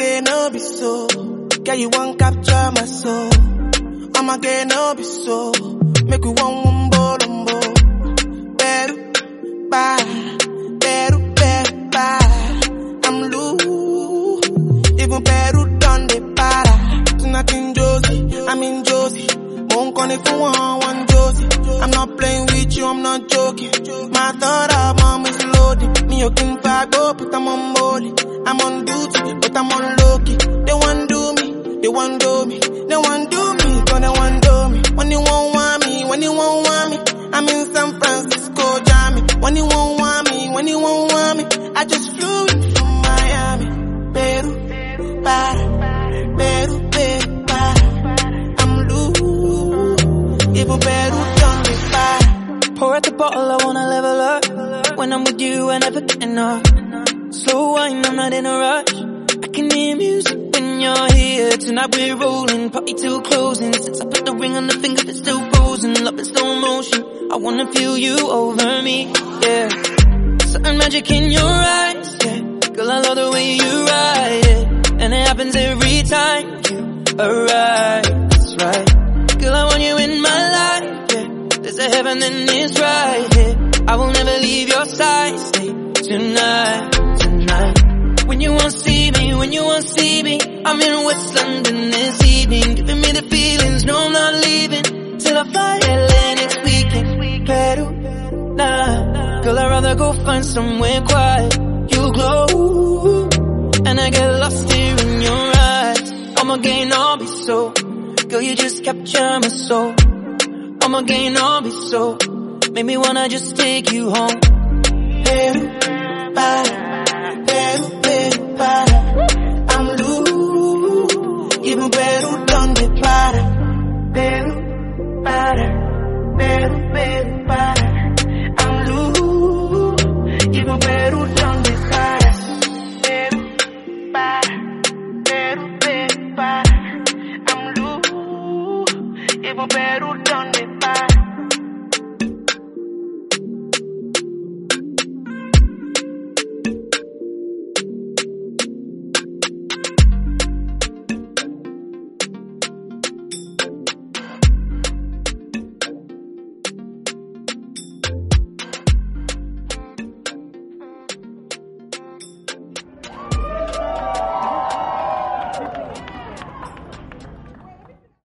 Get no be so. Girl, you want capture my soul. I'ma get no be so. Make you one bolombo. Call it one. I'm not playing with you, I'm not joking. My thought of mom is loaded. Me, you but I'm on molly. I'm on duty, but I'm on do me, they want do me, they want do me, they want do me. When you won't want me, when you won't want me, I'm in San Francisco, Jammy. When you won't want me, when you won't want me, I just flew in from Miami. Peru, para, even Peru done me para. Pour out the bottle, I wanna level up. When I'm with you, I never get enough. Slow wine, I'm not in a rush. I can hear music when you're here. Tonight we're rolling, party till closing. Since I put the ring on the finger, it's still frozen. Love in slow motion. I wanna feel you over me, yeah. Certain magic in your eyes, yeah. Girl, I love the way you ride it. And it happens every time you arrive. And it's right here. I will never leave your side. Stay tonight, tonight. When you won't see me, when you won't see me, I'm in West London this evening, giving me the feelings. No, I'm not leaving till I fly LA next weekend. Peru, nah, girl, I'd rather go find somewhere quiet. You glow, and I get lost here in your eyes. I'ma gain all be so, girl, you just capture my soul. I'ma gain all be so, make me wanna just take you home. I'm loose, even Peru done the para. Peru, para, para. I'm even done